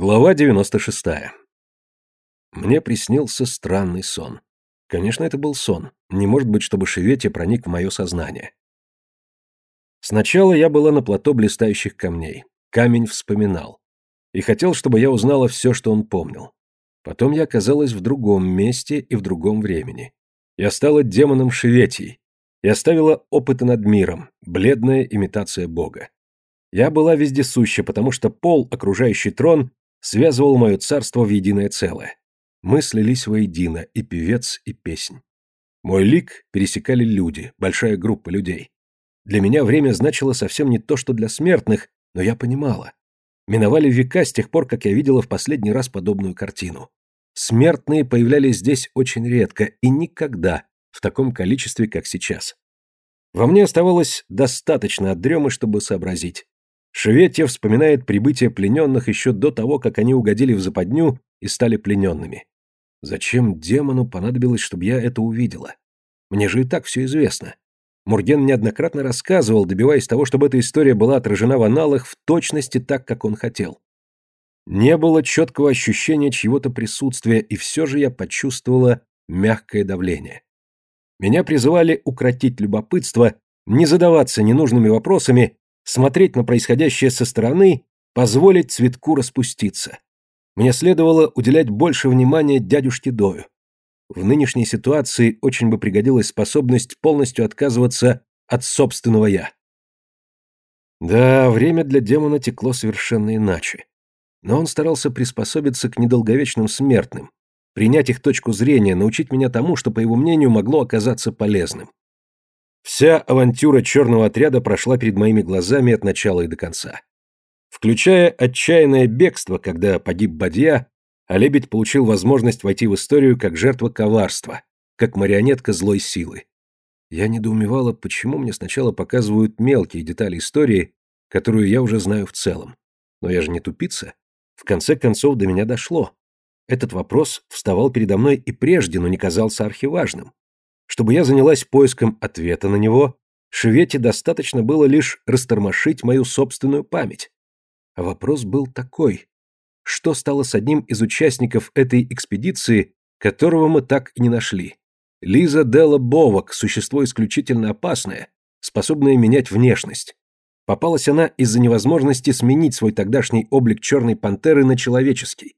Глава 96. Мне приснился странный сон. Конечно, это был сон. Не может быть, чтобы Шевети проник в мое сознание. Сначала я была на плато блистающих камней. Камень вспоминал. И хотел, чтобы я узнала все, что он помнил. Потом я оказалась в другом месте и в другом времени. Я стала демоном Шеветий. Я оставила опыты над миром, бледная имитация Бога. Я была вездесуща, потому что пол, окружающий трон, связывал мое царство в единое целое. Мы слились воедино, и певец, и песнь. Мой лик пересекали люди, большая группа людей. Для меня время значило совсем не то, что для смертных, но я понимала. Миновали века с тех пор, как я видела в последний раз подобную картину. Смертные появлялись здесь очень редко и никогда в таком количестве, как сейчас. Во мне оставалось достаточно от дремы, чтобы сообразить. Шеветья вспоминает прибытие плененных еще до того, как они угодили в западню и стали плененными. Зачем демону понадобилось, чтобы я это увидела? Мне же и так все известно. Мурген неоднократно рассказывал, добиваясь того, чтобы эта история была отражена в аналах в точности так, как он хотел. Не было четкого ощущения чьего-то присутствия, и все же я почувствовала мягкое давление. Меня призывали укротить любопытство, не задаваться ненужными вопросами смотреть на происходящее со стороны, позволить цветку распуститься. Мне следовало уделять больше внимания дядюшке Дою. В нынешней ситуации очень бы пригодилась способность полностью отказываться от собственного «я». Да, время для демона текло совершенно иначе. Но он старался приспособиться к недолговечным смертным, принять их точку зрения, научить меня тому, что, по его мнению, могло оказаться полезным. Вся авантюра черного отряда прошла перед моими глазами от начала и до конца. Включая отчаянное бегство, когда погиб Бадья, а Лебедь получил возможность войти в историю как жертва коварства, как марионетка злой силы. Я недоумевала, почему мне сначала показывают мелкие детали истории, которую я уже знаю в целом. Но я же не тупица. В конце концов до меня дошло. Этот вопрос вставал передо мной и прежде, но не казался архиважным. Чтобы я занялась поиском ответа на него, Швете достаточно было лишь растормошить мою собственную память. А вопрос был такой. Что стало с одним из участников этой экспедиции, которого мы так и не нашли? Лиза Делла Бовок, существо исключительно опасное, способное менять внешность. Попалась она из-за невозможности сменить свой тогдашний облик черной пантеры на человеческий.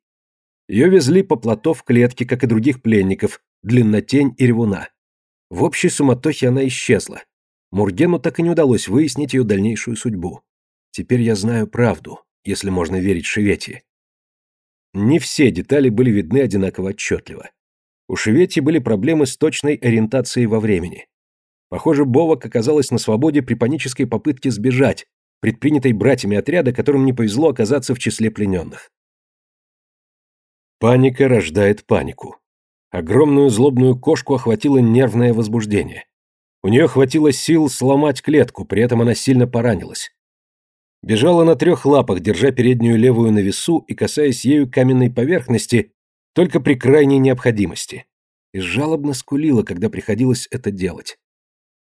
Ее везли по плато в клетке, как и других пленников, длиннотень и ревуна. В общей суматохе она исчезла. Мургену так и не удалось выяснить ее дальнейшую судьбу. Теперь я знаю правду, если можно верить Шевети. Не все детали были видны одинаково отчетливо. У Шевети были проблемы с точной ориентацией во времени. Похоже, Бовок оказалась на свободе при панической попытке сбежать, предпринятой братьями отряда, которым не повезло оказаться в числе плененных. Паника рождает панику. Огромную злобную кошку охватило нервное возбуждение. У нее хватило сил сломать клетку, при этом она сильно поранилась. Бежала на трех лапах, держа переднюю левую на весу и касаясь ею каменной поверхности только при крайней необходимости. И жалобно скулила, когда приходилось это делать.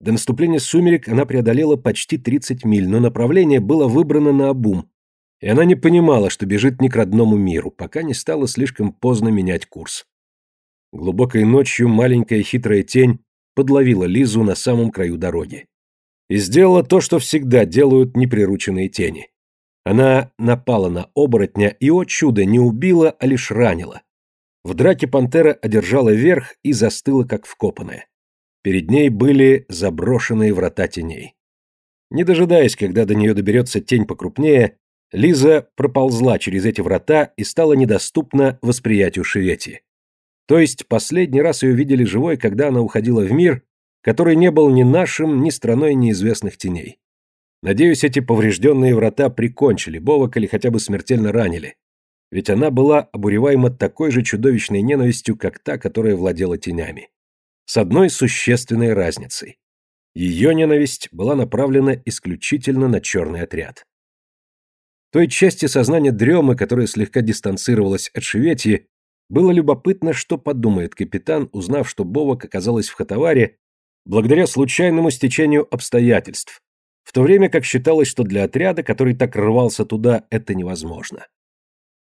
До наступления сумерек она преодолела почти 30 миль, но направление было выбрано на обум, и она не понимала, что бежит не к родному миру, пока не стало слишком поздно менять курс. Глубокой ночью маленькая хитрая тень подловила Лизу на самом краю дороги. И сделала то, что всегда делают неприрученные тени. Она напала на оборотня и, о чудо, не убила, а лишь ранила. В драке пантера одержала верх и застыла, как вкопанная. Перед ней были заброшенные врата теней. Не дожидаясь, когда до нее доберется тень покрупнее, Лиза проползла через эти врата и стала недоступна восприятию Шевети. То есть последний раз ее видели живой, когда она уходила в мир, который не был ни нашим, ни страной неизвестных теней. Надеюсь, эти поврежденные врата прикончили Бовок или хотя бы смертельно ранили. Ведь она была обуреваема такой же чудовищной ненавистью, как та, которая владела тенями. С одной существенной разницей. Ее ненависть была направлена исключительно на черный отряд. Той части сознания дремы, которая слегка дистанцировалась от Шеветьи, было любопытно, что подумает капитан, узнав, что Бовок оказалась в Хатаваре благодаря случайному стечению обстоятельств, в то время как считалось, что для отряда, который так рвался туда, это невозможно.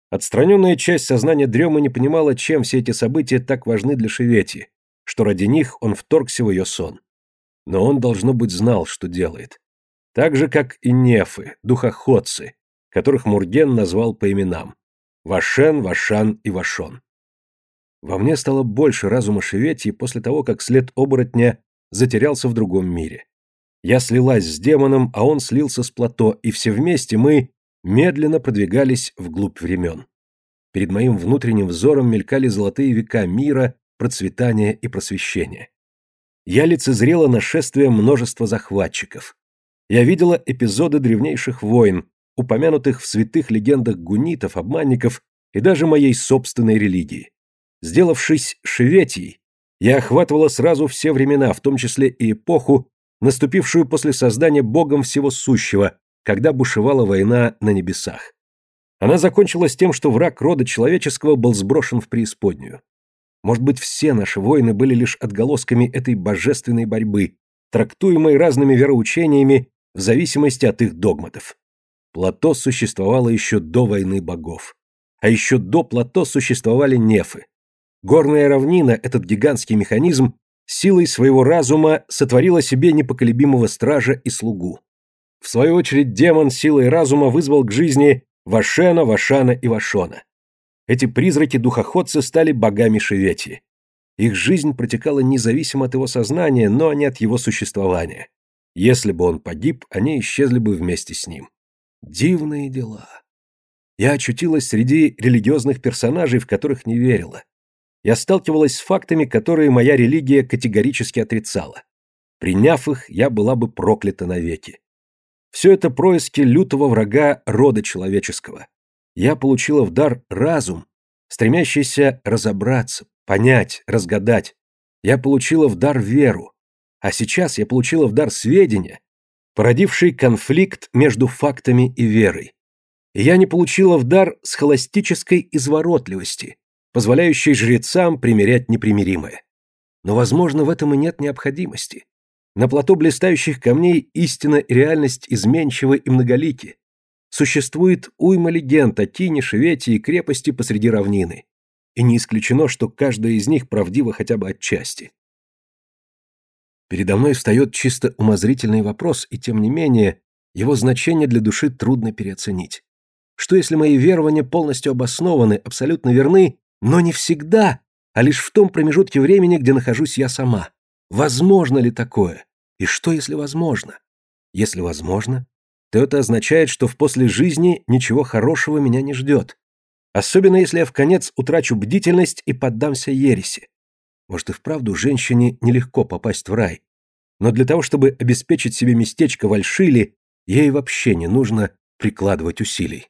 Отстраненная часть сознания Дрема не понимала, чем все эти события так важны для Шевети, что ради них он вторгся в ее сон. Но он, должно быть, знал, что делает. Так же, как и нефы, духоходцы, которых Мурген назвал по именам. Вашен, Вашан и Вашон. Во мне стало больше разума Шевети после того, как след оборотня затерялся в другом мире. Я слилась с демоном, а он слился с плато, и все вместе мы медленно продвигались вглубь времен. Перед моим внутренним взором мелькали золотые века мира, процветания и просвещения. Я лицезрела нашествие множества захватчиков. Я видела эпизоды древнейших войн, упомянутых в святых легендах гунитов, обманников и даже моей собственной религии. Сделавшись шеветией, я охватывала сразу все времена, в том числе и эпоху, наступившую после создания Богом всего сущего, когда бушевала война на небесах. Она закончилась тем, что враг рода человеческого был сброшен в преисподнюю. Может быть, все наши войны были лишь отголосками этой божественной борьбы, трактуемой разными вероучениями в зависимости от их догматов. Плато существовало еще до войны богов. А еще до Плато существовали нефы. Горная равнина, этот гигантский механизм, силой своего разума сотворила себе непоколебимого стража и слугу. В свою очередь демон силой разума вызвал к жизни Вашена, Вашана и Вашона. Эти призраки-духоходцы стали богами Шевети. Их жизнь протекала независимо от его сознания, но не от его существования. Если бы он погиб, они исчезли бы вместе с ним. Дивные дела. Я очутилась среди религиозных персонажей, в которых не верила. Я сталкивалась с фактами, которые моя религия категорически отрицала. Приняв их, я была бы проклята навеки. Все это происки лютого врага рода человеческого. Я получила в дар разум, стремящийся разобраться, понять, разгадать. Я получила в дар веру. А сейчас я получила в дар сведения, породивший конфликт между фактами и верой. И я не получила в дар схоластической изворотливости, позволяющей жрецам примирять непримиримое. Но, возможно, в этом и нет необходимости. На плато блистающих камней истина и реальность изменчивы и многолики. Существует уйма легенд о Тине, Шевете и крепости посреди равнины. И не исключено, что каждая из них правдива хотя бы отчасти. Передо мной встает чисто умозрительный вопрос, и тем не менее, его значение для души трудно переоценить. Что если мои верования полностью обоснованы, абсолютно верны, но не всегда, а лишь в том промежутке времени, где нахожусь я сама? Возможно ли такое? И что, если возможно? Если возможно, то это означает, что в после жизни ничего хорошего меня не ждет. Особенно, если я в конец утрачу бдительность и поддамся ереси. Может, и вправду женщине нелегко попасть в рай. Но для того, чтобы обеспечить себе местечко в Альшиле, ей вообще не нужно прикладывать усилий.